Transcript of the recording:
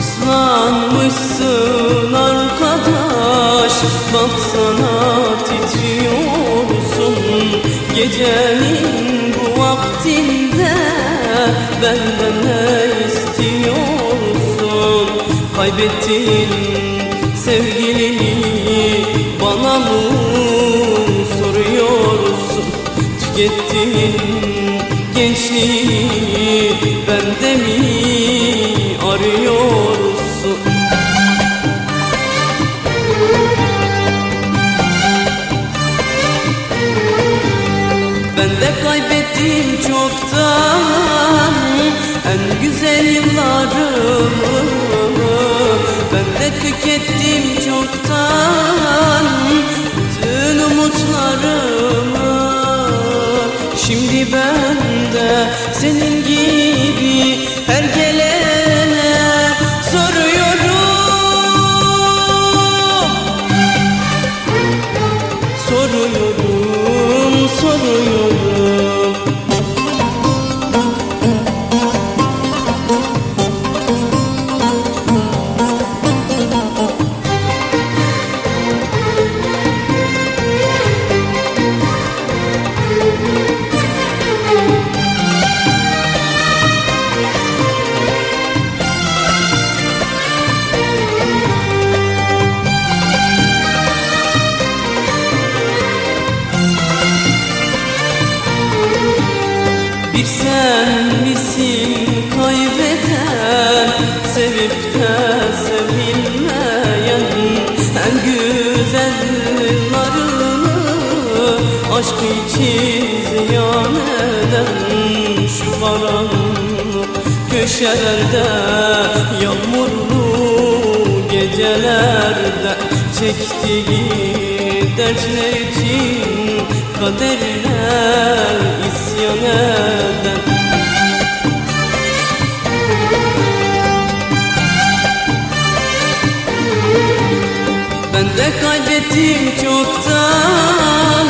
Islanmışsın arkadaş Baksana titriyorsun Gecenin bu vaktinde Benden ne istiyorsun Kaybettin sevgilini Bana mı soruyorsun? Tükettin gençliğini Bende mi? Ben de kaybettim çoktan. En güzel yıllarımı Ben de tükettim çoktan. Bütün umutlarımı Şimdi ben de senin gibi her gelene soruyorum. Soruyorum, soruyorum sen misin kaybeden Sevip de sevilmeyen En güzel yıllarını Aşk için ziyan eden Şu karanlık köşelerde Yağmurlu gecelerde Çektiği dertler için Kaderine isyan eden Ben de kaybettim çoktan